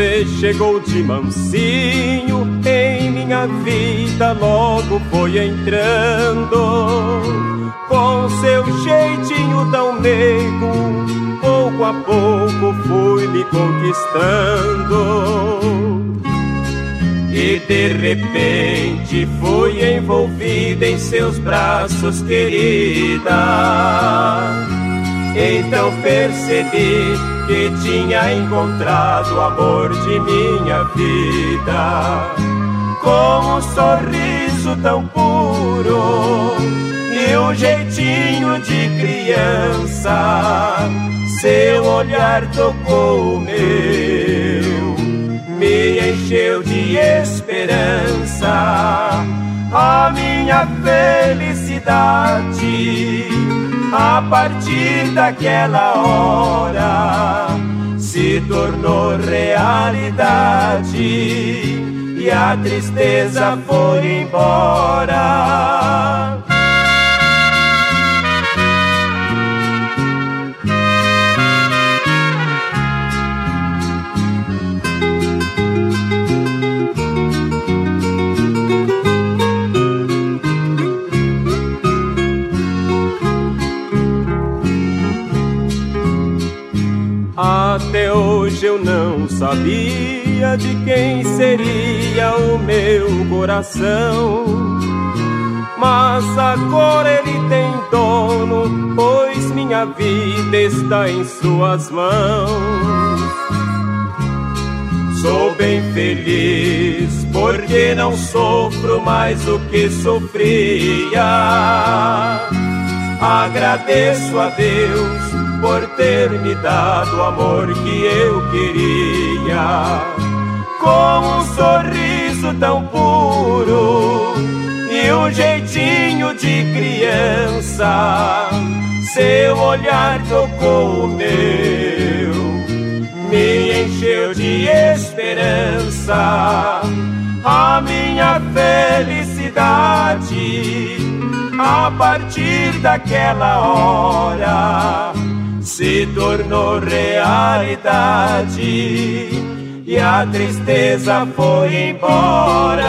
Você chegou de mansinho em minha vida, logo foi entrando. Com seu jeitinho tão meigo, pouco a pouco fui me conquistando. E de repente fui envolvida em seus braços, querida. Então percebi que tinha encontrado o amor de minha vida. Com um sorriso tão puro e um jeitinho de criança, seu olhar tocou o meu me encheu de esperança. A minha felicidade, a partir daquela hora, se tornou realidade e a tristeza foi embora. Até hoje eu não sabia de quem seria o meu coração. Mas agora ele tem dono, pois minha vida está em suas mãos. Sou bem feliz porque não sofro mais o que sofria. Agradeço a Deus por ter me dado o amor que eu queria. Com um sorriso tão puro e um jeitinho de criança, seu olhar tocou o meu, me encheu de esperança. A minha felicidade a partir daquela hora se tornou realidade e a tristeza foi embora.